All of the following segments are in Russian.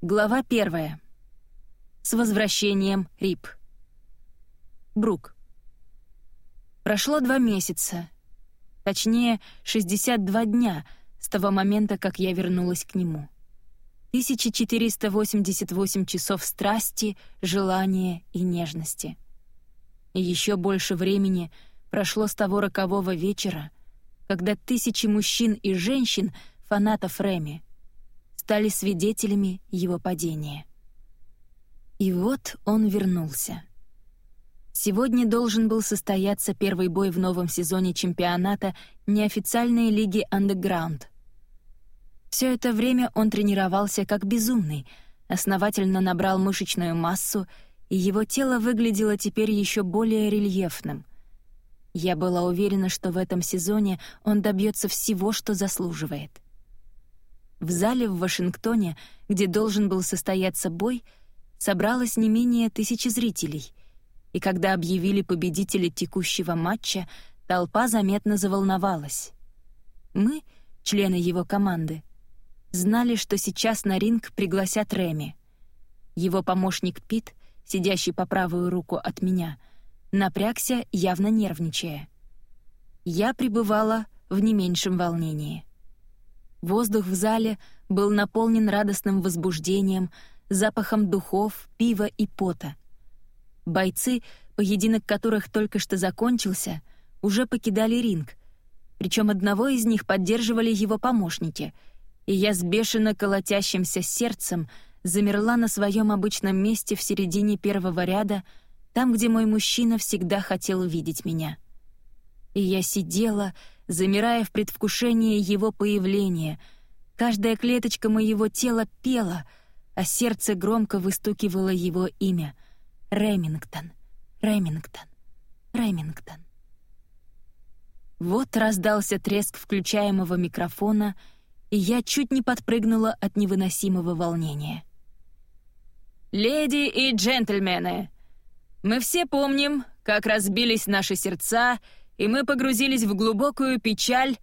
Глава первая. С возвращением Рип. Брук. Прошло два месяца. Точнее, 62 дня с того момента, как я вернулась к нему. 1488 часов страсти, желания и нежности. И еще больше времени прошло с того рокового вечера, когда тысячи мужчин и женщин, фанатов Реми, стали свидетелями его падения. И вот он вернулся. Сегодня должен был состояться первый бой в новом сезоне чемпионата неофициальной лиги Underground. Все это время он тренировался как безумный, основательно набрал мышечную массу, и его тело выглядело теперь еще более рельефным. Я была уверена, что в этом сезоне он добьется всего, что заслуживает — в зале в Вашингтоне, где должен был состояться бой, собралось не менее тысячи зрителей. И когда объявили победителя текущего матча, толпа заметно заволновалась. Мы, члены его команды, знали, что сейчас на ринг пригласят Реми. Его помощник Пит, сидящий по правую руку от меня, напрягся, явно нервничая. Я пребывала в не меньшем волнении. Воздух в зале был наполнен радостным возбуждением, запахом духов, пива и пота. Бойцы, поединок которых только что закончился, уже покидали ринг, причем одного из них поддерживали его помощники, и я с бешено колотящимся сердцем замерла на своем обычном месте в середине первого ряда, там, где мой мужчина всегда хотел видеть меня. И я сидела, замирая в предвкушении его появления. Каждая клеточка моего тела пела, а сердце громко выстукивало его имя. Ремингтон, Ремингтон, Ремингтон. Вот раздался треск включаемого микрофона, и я чуть не подпрыгнула от невыносимого волнения. «Леди и джентльмены, мы все помним, как разбились наши сердца — и мы погрузились в глубокую печаль,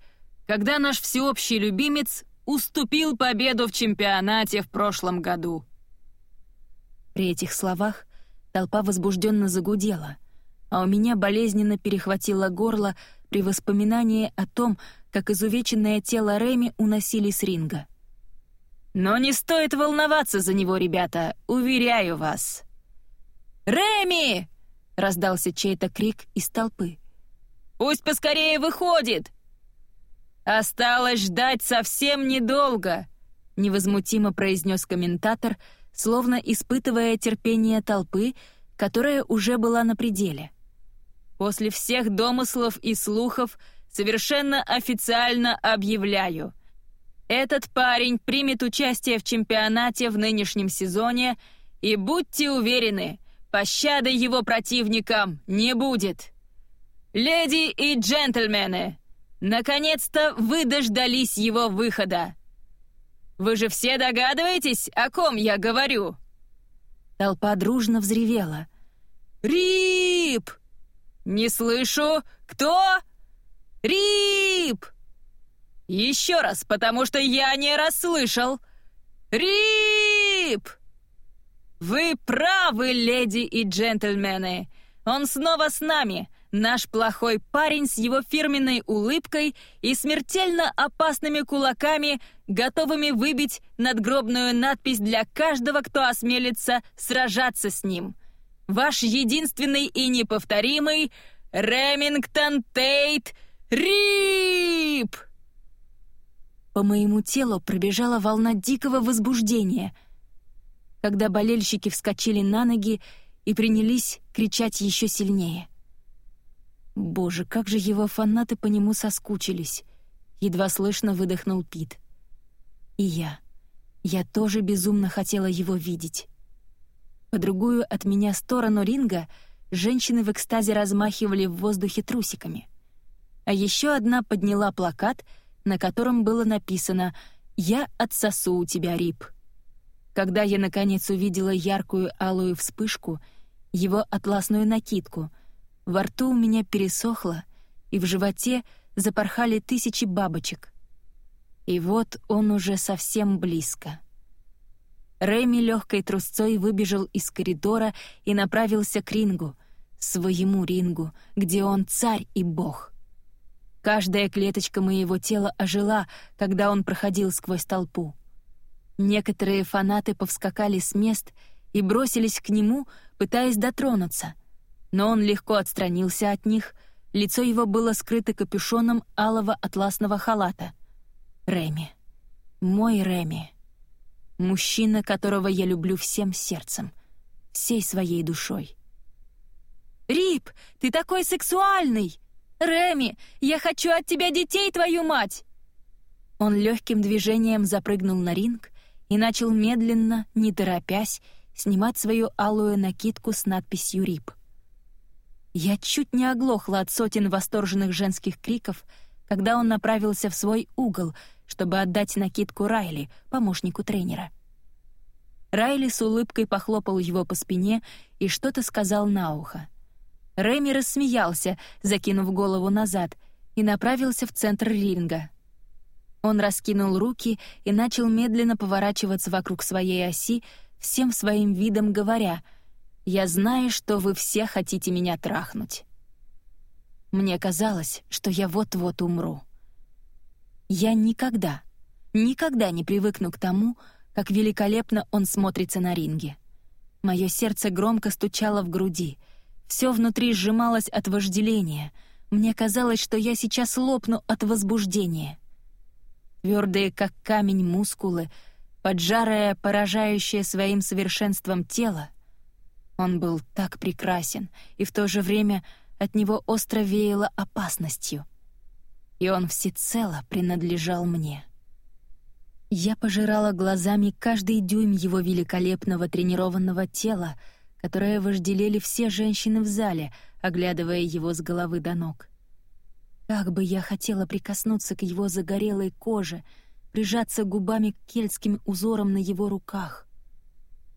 когда наш всеобщий любимец уступил победу в чемпионате в прошлом году. При этих словах толпа возбужденно загудела, а у меня болезненно перехватило горло при воспоминании о том, как изувеченное тело Реми уносили с ринга. Но не стоит волноваться за него, ребята, уверяю вас. «Реми!» — раздался чей-то крик из толпы. Пусть поскорее выходит!» «Осталось ждать совсем недолго», — невозмутимо произнес комментатор, словно испытывая терпение толпы, которая уже была на пределе. «После всех домыслов и слухов совершенно официально объявляю. Этот парень примет участие в чемпионате в нынешнем сезоне, и будьте уверены, пощады его противникам не будет». «Леди и джентльмены, наконец-то вы дождались его выхода! Вы же все догадываетесь, о ком я говорю?» Толпа дружно взревела. «Рип!» «Не слышу! Кто?» «Рип!» «Еще раз, потому что я не расслышал!» «Рип!» «Вы правы, леди и джентльмены! Он снова с нами, Наш плохой парень с его фирменной улыбкой и смертельно опасными кулаками, готовыми выбить надгробную надпись для каждого, кто осмелится сражаться с ним. Ваш единственный и неповторимый Ремингтон Тейт Рип! По моему телу пробежала волна дикого возбуждения, когда болельщики вскочили на ноги и принялись кричать еще сильнее — Боже, как же его фанаты по нему соскучились. Едва слышно выдохнул Пит. И я. Я тоже безумно хотела его видеть. По другую от меня сторону ринга женщины в экстазе размахивали в воздухе трусиками. А еще одна подняла плакат, на котором было написано «Я отсосу у тебя, Рип». Когда я, наконец, увидела яркую алую вспышку, его атласную накидку — во рту у меня пересохло, и в животе запорхали тысячи бабочек. И вот он уже совсем близко. Рэми легкой трусцой выбежал из коридора и направился к рингу, своему рингу, где он царь и бог. Каждая клеточка моего тела ожила, когда он проходил сквозь толпу. Некоторые фанаты повскакали с мест и бросились к нему, пытаясь дотронуться, но он легко отстранился от них, лицо его было скрыто капюшоном алого атласного халата. Реми. Мой Реми. Мужчина, которого я люблю всем сердцем, всей своей душой. «Рип, ты такой сексуальный! Реми, я хочу от тебя детей, твою мать!» Он легким движением запрыгнул на ринг и начал медленно, не торопясь, снимать свою алую накидку с надписью «Рип». Я чуть не оглохла от сотен восторженных женских криков, когда он направился в свой угол — чтобы отдать накидку Райли, помощнику тренера. Райли с улыбкой похлопал его по спине и что-то сказал на ухо. Рэми рассмеялся, закинув голову назад, и направился в центр ринга. Он раскинул руки и начал медленно поворачиваться вокруг своей оси, всем своим видом говоря «Я знаю, что вы все хотите меня трахнуть». Мне казалось, что я вот-вот умру. Я никогда, никогда не привыкну к тому, как великолепно он смотрится на ринге. Мое сердце громко стучало в груди, все внутри сжималось от вожделения. Мне казалось, что я сейчас лопну от возбуждения. Твердые, как камень, мускулы, поджарое, поражающее своим совершенством тело. Он был так прекрасен, и в то же время от него остро веяло опасностью — и он всецело принадлежал мне. Я пожирала глазами каждый дюйм его великолепного тренированного тела, которое вожделели все женщины в зале, оглядывая его с головы до ног. Как бы я хотела прикоснуться к его загорелой коже, прижаться губами к кельтским узорам на его руках.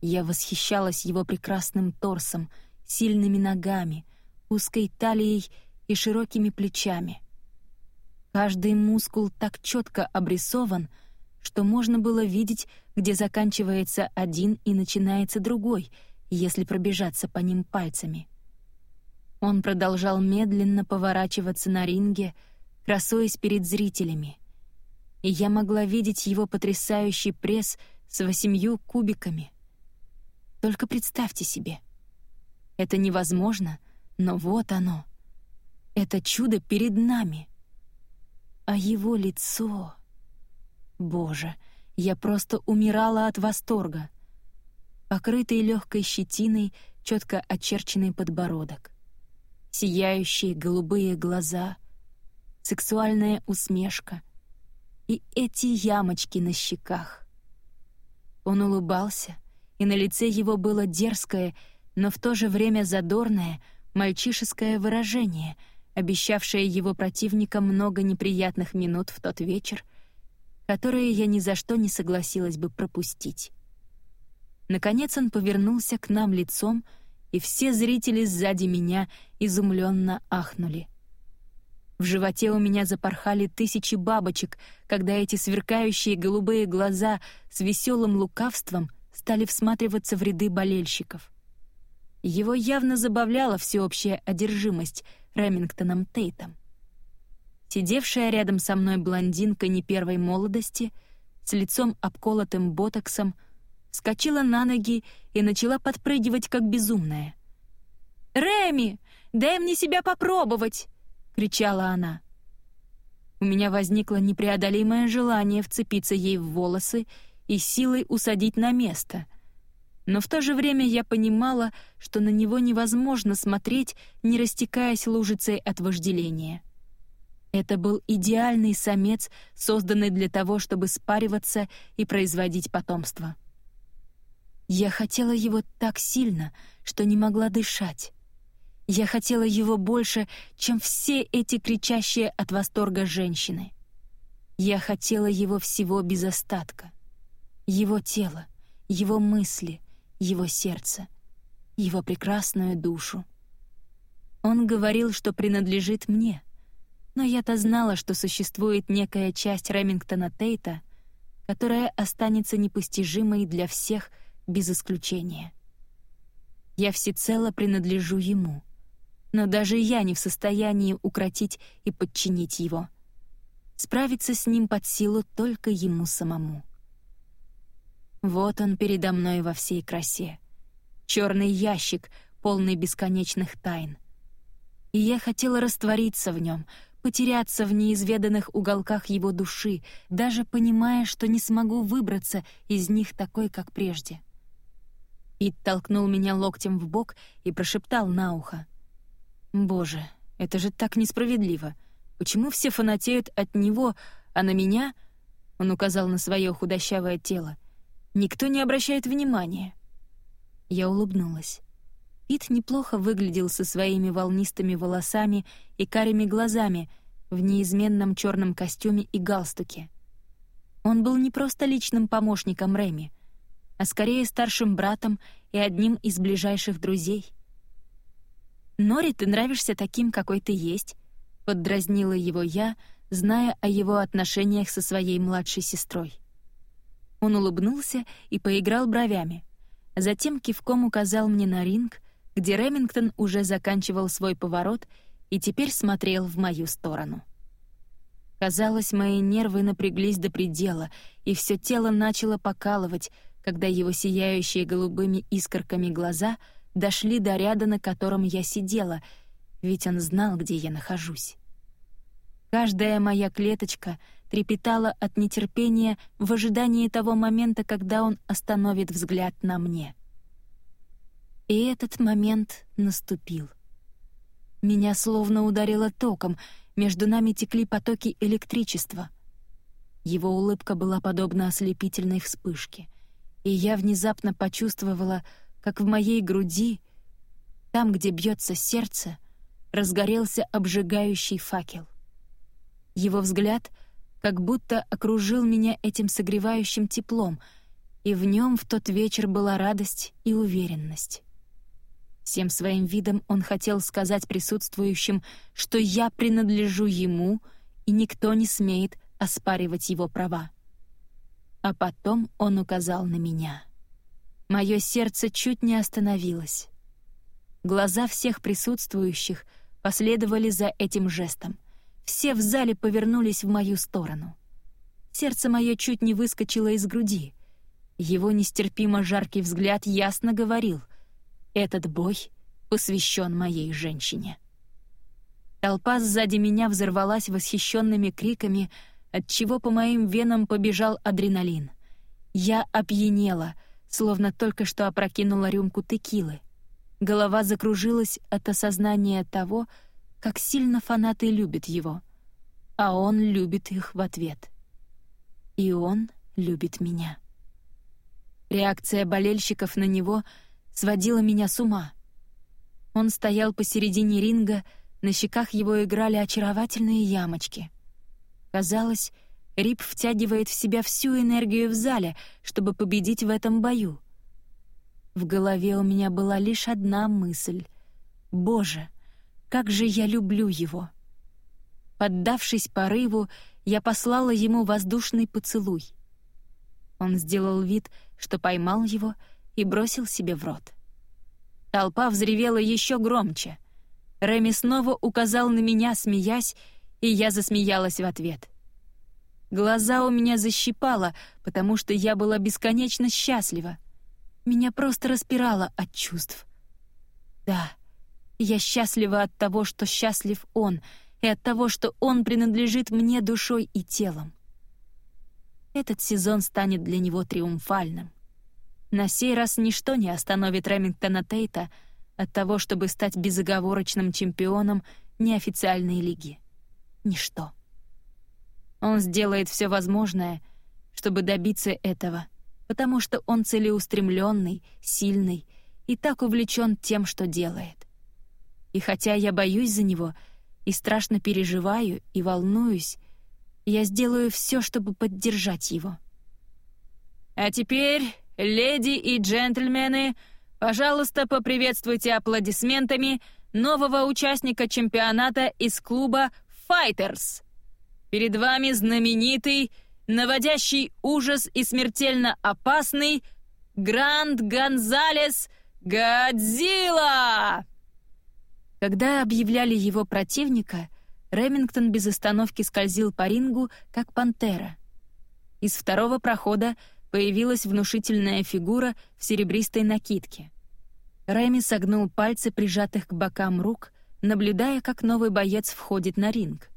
Я восхищалась его прекрасным торсом, сильными ногами, узкой талией и широкими плечами — Каждый мускул так четко обрисован, что можно было видеть, где заканчивается один и начинается другой, если пробежаться по ним пальцами. Он продолжал медленно поворачиваться на ринге, красуясь перед зрителями. И я могла видеть его потрясающий пресс с восемью кубиками. Только представьте себе. Это невозможно, но вот оно. Это чудо перед нами — а его лицо... Боже, я просто умирала от восторга. Покрытый легкой щетиной, четко очерченный подбородок. Сияющие голубые глаза, сексуальная усмешка и эти ямочки на щеках. Он улыбался, и на лице его было дерзкое, но в то же время задорное, мальчишеское выражение — обещавшая его противникам много неприятных минут в тот вечер, которые я ни за что не согласилась бы пропустить. Наконец он повернулся к нам лицом, и все зрители сзади меня изумленно ахнули. В животе у меня запорхали тысячи бабочек, когда эти сверкающие голубые глаза с веселым лукавством стали всматриваться в ряды болельщиков. Его явно забавляла всеобщая одержимость — Ремингтоном Тейтом. Сидевшая рядом со мной блондинка не первой молодости, с лицом обколотым ботоксом, вскочила на ноги и начала подпрыгивать, как безумная. «Реми, дай мне себя попробовать!» — кричала она. У меня возникло непреодолимое желание вцепиться ей в волосы и силой усадить на место — но в то же время я понимала, что на него невозможно смотреть, не растекаясь лужицей от вожделения. Это был идеальный самец, созданный для того, чтобы спариваться и производить потомство. Я хотела его так сильно, что не могла дышать. Я хотела его больше, чем все эти кричащие от восторга женщины. Я хотела его всего без остатка. Его тело, его мысли — его сердце, его прекрасную душу. Он говорил, что принадлежит мне, но я-то знала, что существует некая часть Ремингтона Тейта, которая останется непостижимой для всех без исключения. Я всецело принадлежу ему, но даже я не в состоянии укротить и подчинить его. Справиться с ним под силу только ему самому. Вот он передо мной во всей красе. Черный ящик, полный бесконечных тайн. И я хотела раствориться в нем, потеряться в неизведанных уголках его души, даже понимая, что не смогу выбраться из них такой, как прежде. Пит толкнул меня локтем в бок и прошептал на ухо. «Боже, это же так несправедливо. Почему все фанатеют от него, а на меня...» Он указал на свое худощавое тело — Никто не обращает внимания. Я улыбнулась. Пит неплохо выглядел со своими волнистыми волосами и карими глазами в неизменном черном костюме и галстуке. Он был не просто личным помощником Реми, а скорее старшим братом и одним из ближайших друзей. «Нори, ты нравишься таким, какой ты есть», — поддразнила его я, зная о его отношениях со своей младшей сестрой. Он улыбнулся и поиграл бровями. Затем кивком указал мне на ринг, где Ремингтон уже заканчивал свой поворот и теперь смотрел в мою сторону. Казалось, мои нервы напряглись до предела, и все тело начало покалывать, когда его сияющие голубыми искорками глаза дошли до ряда, на котором я сидела, ведь он знал, где я нахожусь. Каждая моя клеточка — трепетала от нетерпения в ожидании того момента, когда он остановит взгляд на мне. И этот момент наступил. Меня словно ударило током, между нами текли потоки электричества. Его улыбка была подобна ослепительной вспышке, и я внезапно почувствовала, как в моей груди, там, где бьется сердце, разгорелся обжигающий факел. Его взгляд — как будто окружил меня этим согревающим теплом, и в нем в тот вечер была радость и уверенность. Всем своим видом он хотел сказать присутствующим, что я принадлежу ему, и никто не смеет оспаривать его права. А потом он указал на меня. Мое сердце чуть не остановилось. Глаза всех присутствующих последовали за этим жестом — все в зале повернулись в мою сторону. Сердце мое чуть не выскочило из груди. Его нестерпимо жаркий взгляд ясно говорил «Этот бой посвящен моей женщине». Толпа сзади меня взорвалась восхищенными криками, отчего по моим венам побежал адреналин. Я опьянела, словно только что опрокинула рюмку текилы. Голова закружилась от осознания того, что как сильно фанаты любят его, а он любит их в ответ. И он любит меня. Реакция болельщиков на него сводила меня с ума. Он стоял посередине ринга, на щеках его играли очаровательные ямочки. Казалось, Рип втягивает в себя всю энергию в зале, чтобы победить в этом бою. В голове у меня была лишь одна мысль. «Боже, как же я люблю его!» Поддавшись порыву, я послала ему воздушный поцелуй. Он сделал вид, что поймал его и бросил себе в рот. Толпа взревела еще громче. Реми снова указал на меня, смеясь, и я засмеялась в ответ. Глаза у меня защипало, потому что я была бесконечно счастлива. Меня просто распирало от чувств. Да, я счастлива от того, что счастлив он, и от того, что он принадлежит мне душой и телом. Этот сезон станет для него триумфальным. На сей раз ничто не остановит Ремингтона Тейта от того, чтобы стать безоговорочным чемпионом неофициальной лиги. Ничто. Он сделает все возможное, чтобы добиться этого, потому что он целеустремленный, сильный и так увлечен тем, что делает. И хотя я боюсь за него и страшно переживаю и волнуюсь, я сделаю все, чтобы поддержать его. А теперь, леди и джентльмены, пожалуйста, поприветствуйте аплодисментами нового участника чемпионата из клуба «Файтерс». Перед вами знаменитый наводящий ужас и смертельно опасный Гранд Гонзалес Годзилла!» Когда объявляли его противника, Ремингтон без остановки скользил по рингу, как пантера. Из второго прохода появилась внушительная фигура в серебристой накидке. Рэми согнул пальцы, прижатых к бокам рук, наблюдая, как новый боец входит на ринг.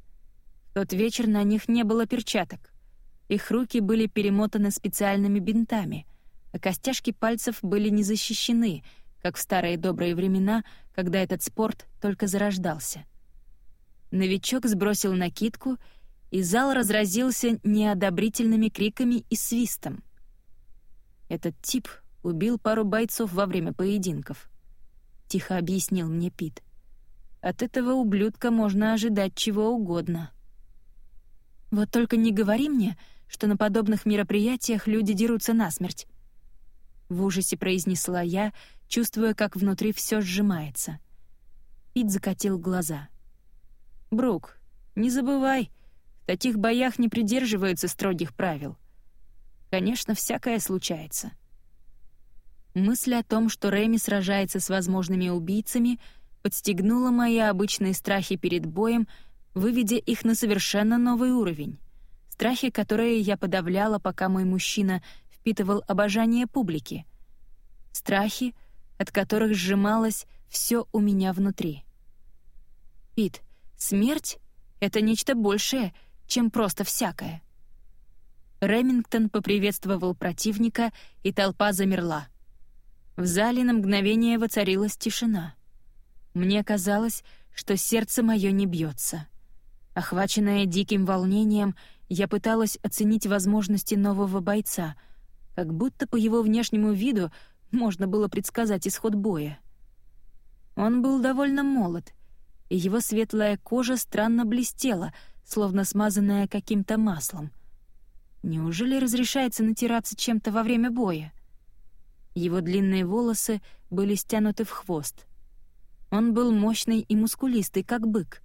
В тот вечер на них не было перчаток. Их руки были перемотаны специальными бинтами, а костяшки пальцев были не защищены, как в старые добрые времена, когда этот спорт только зарождался. Новичок сбросил накидку, и зал разразился неодобрительными криками и свистом. Этот тип убил пару бойцов во время поединков. Тихо объяснил мне Пит. От этого ублюдка можно ожидать чего угодно. Вот только не говори мне, что на подобных мероприятиях люди дерутся насмерть. В ужасе произнесла я, чувствуя, как внутри все сжимается. Пит закатил глаза. «Брук, не забывай, в таких боях не придерживаются строгих правил. Конечно, всякое случается». Мысль о том, что Рэми сражается с возможными убийцами, подстегнула мои обычные страхи перед боем, выведя их на совершенно новый уровень. Страхи, которые я подавляла, пока мой мужчина впитывал обожание публики. Страхи, от которых сжималось все у меня внутри. Пит, смерть — это нечто большее, чем просто всякое. Ремингтон поприветствовал противника, и толпа замерла. В зале на мгновение воцарилась тишина. Мне казалось, что сердце мое не бьется. Охваченная диким волнением, я пыталась оценить возможности нового бойца, как будто по его внешнему виду можно было предсказать исход боя. Он был довольно молод, и его светлая кожа странно блестела, словно смазанная каким-то маслом. Неужели разрешается натираться чем-то во время боя? Его длинные волосы были стянуты в хвост. Он был мощный и мускулистый, как бык,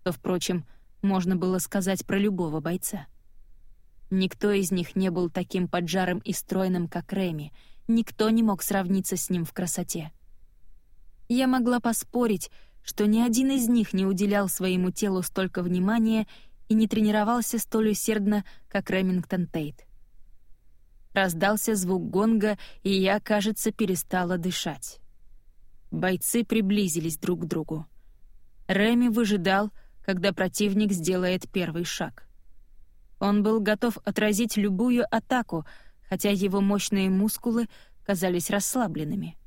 что, впрочем, можно было сказать про любого бойца. Никто из них не был таким поджарым и стройным, как Реми, никто не мог сравниться с ним в красоте. Я могла поспорить, что ни один из них не уделял своему телу столько внимания и не тренировался столь усердно, как Ремингтон Тейт. Раздался звук гонга, и я, кажется, перестала дышать. Бойцы приблизились друг к другу. Реми выжидал, когда противник сделает первый шаг. Он был готов отразить любую атаку, хотя его мощные мускулы казались расслабленными.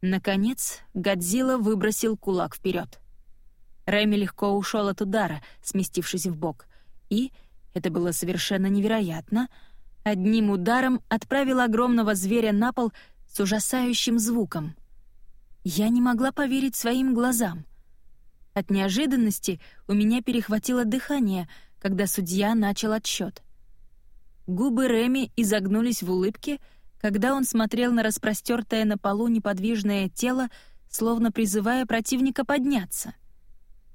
Наконец, Годзилла выбросил кулак вперед. Реми легко ушел от удара, сместившись в бок, и, это было совершенно невероятно, — одним ударом отправил огромного зверя на пол с ужасающим звуком. Я не могла поверить своим глазам. От неожиданности у меня перехватило дыхание, когда судья начал отсчет. Губы Реми изогнулись в улыбке, когда он смотрел на распростертое на полу неподвижное тело, словно призывая противника подняться.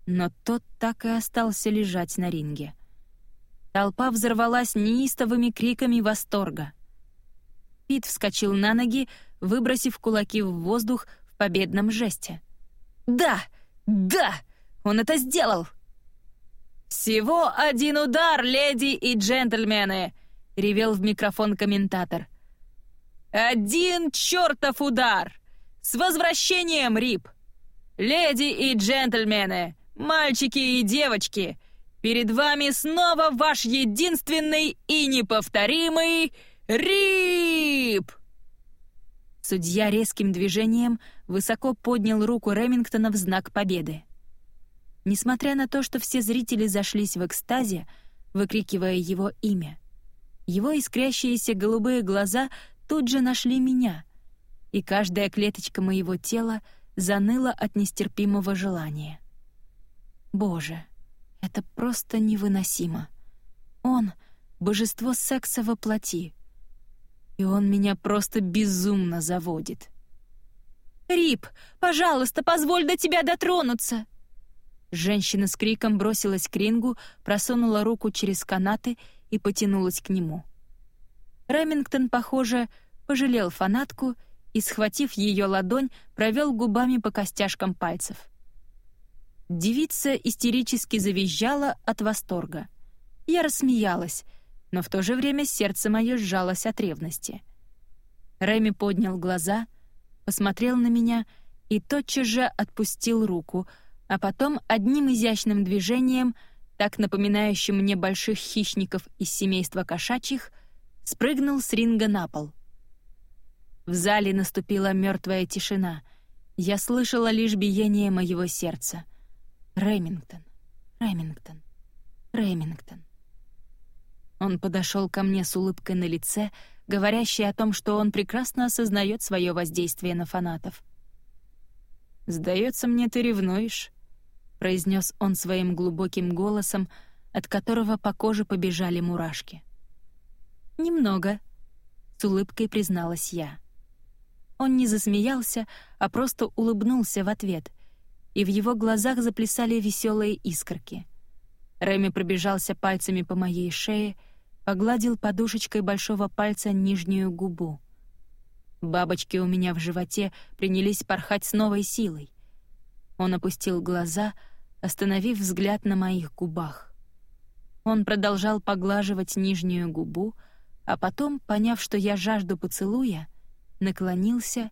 Но тот так и остался лежать на ринге. Толпа взорвалась неистовыми криками восторга. Пит вскочил на ноги, выбросив кулаки в воздух в победном жесте. «Да! Да! Он это сделал!» «Всего один удар, леди и джентльмены!» — ревел в микрофон комментатор. «Один чертов удар! С возвращением, Рип! Леди и джентльмены, мальчики и девочки, Перед вами снова ваш единственный и неповторимый Рип!» Судья резким движением высоко поднял руку Ремингтона в знак победы. Несмотря на то, что все зрители зашлись в экстазе, выкрикивая его имя, его искрящиеся голубые глаза тут же нашли меня, и каждая клеточка моего тела заныла от нестерпимого желания. Боже! Это просто невыносимо. Он — божество секса во плоти. И он меня просто безумно заводит. «Рип, пожалуйста, позволь до тебя дотронуться!» Женщина с криком бросилась к рингу, просунула руку через канаты и потянулась к нему. Ремингтон, похоже, пожалел фанатку и, схватив ее ладонь, провел губами по костяшкам пальцев. Девица истерически завизжала от восторга. Я рассмеялась, но в то же время сердце мое сжалось от ревности. Рэми поднял глаза, посмотрел на меня и тотчас же отпустил руку, а потом одним изящным движением, так напоминающим мне больших хищников из семейства кошачьих, спрыгнул с ринга на пол. В зале наступила мертвая тишина. Я слышала лишь биение моего сердца. Ремингтон, Ремингтон, Ремингтон. Он подошел ко мне с улыбкой на лице, говорящей о том, что он прекрасно осознает свое воздействие на фанатов. «Сдается мне, ты ревнуешь», — произнес он своим глубоким голосом, от которого по коже побежали мурашки. «Немного», — с улыбкой призналась я. Он не засмеялся, а просто улыбнулся в ответ, и в его глазах заплясали веселые искорки. Рэми пробежался пальцами по моей шее, погладил подушечкой большого пальца нижнюю губу. Бабочки у меня в животе принялись порхать с новой силой. Он опустил глаза, остановив взгляд на моих губах. Он продолжал поглаживать нижнюю губу, а потом, поняв, что я жажду поцелуя, наклонился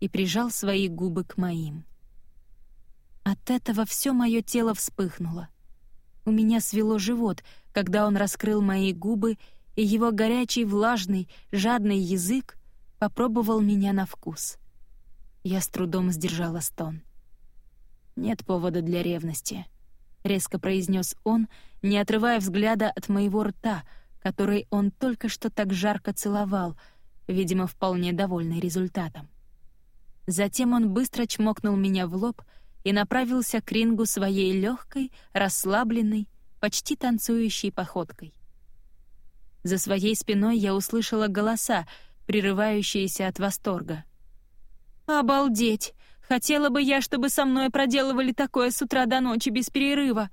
и прижал свои губы к моим. От этого все мое тело вспыхнуло. У меня свело живот, когда он раскрыл мои губы, и его горячий, влажный, жадный язык попробовал меня на вкус. Я с трудом сдержала стон. «Нет повода для ревности», — резко произнес он, не отрывая взгляда от моего рта, который он только что так жарко целовал, видимо, вполне довольный результатом. Затем он быстро чмокнул меня в лоб и направился к рингу своей легкой, расслабленной, почти танцующей походкой. За своей спиной я услышала голоса, прерывающиеся от восторга. «Обалдеть! Хотела бы я, чтобы со мной проделывали такое с утра до ночи без перерыва!»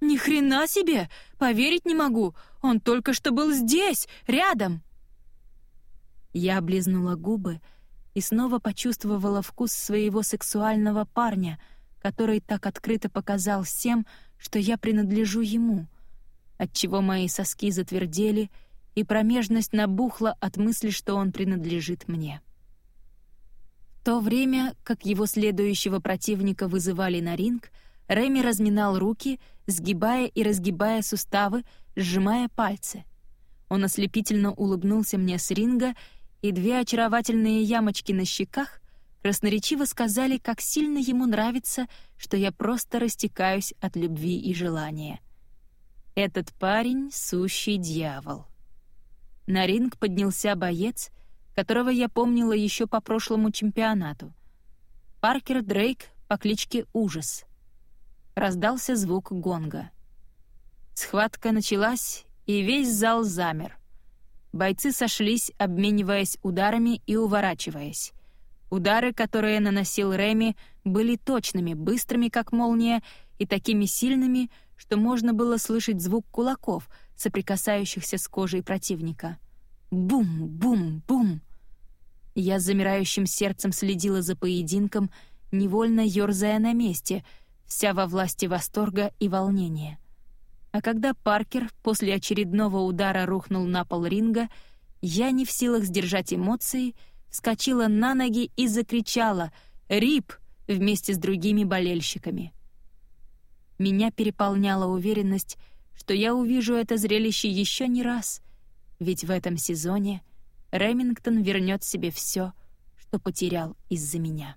«Ни хрена себе! Поверить не могу! Он только что был здесь, рядом!» Я облизнула губы и снова почувствовала вкус своего сексуального парня, который так открыто показал всем, что я принадлежу ему, отчего мои соски затвердели и промежность набухла от мысли, что он принадлежит мне. То время, как его следующего противника вызывали на ринг, Реми разминал руки, сгибая и разгибая суставы, сжимая пальцы. Он ослепительно улыбнулся мне с ринга и две очаровательные ямочки на щеках красноречиво сказали, как сильно ему нравится, что я просто растекаюсь от любви и желания. Этот парень — сущий дьявол. На ринг поднялся боец, которого я помнила еще по прошлому чемпионату. Паркер Дрейк по кличке Ужас. Раздался звук гонга. Схватка началась, и весь зал замер. Бойцы сошлись, обмениваясь ударами и уворачиваясь. Удары, которые наносил Реми, были точными, быстрыми, как молния, и такими сильными, что можно было слышать звук кулаков, соприкасающихся с кожей противника. Бум, бум, бум. Я с замирающим сердцем следила за поединком, невольно ёрзая на месте, вся во власти восторга и волнения. А когда Паркер после очередного удара рухнул на пол ринга, я, не в силах сдержать эмоции, вскочила на ноги и закричала «Рип!» вместе с другими болельщиками. Меня переполняла уверенность, что я увижу это зрелище еще не раз, ведь в этом сезоне Ремингтон вернет себе все, что потерял из-за меня.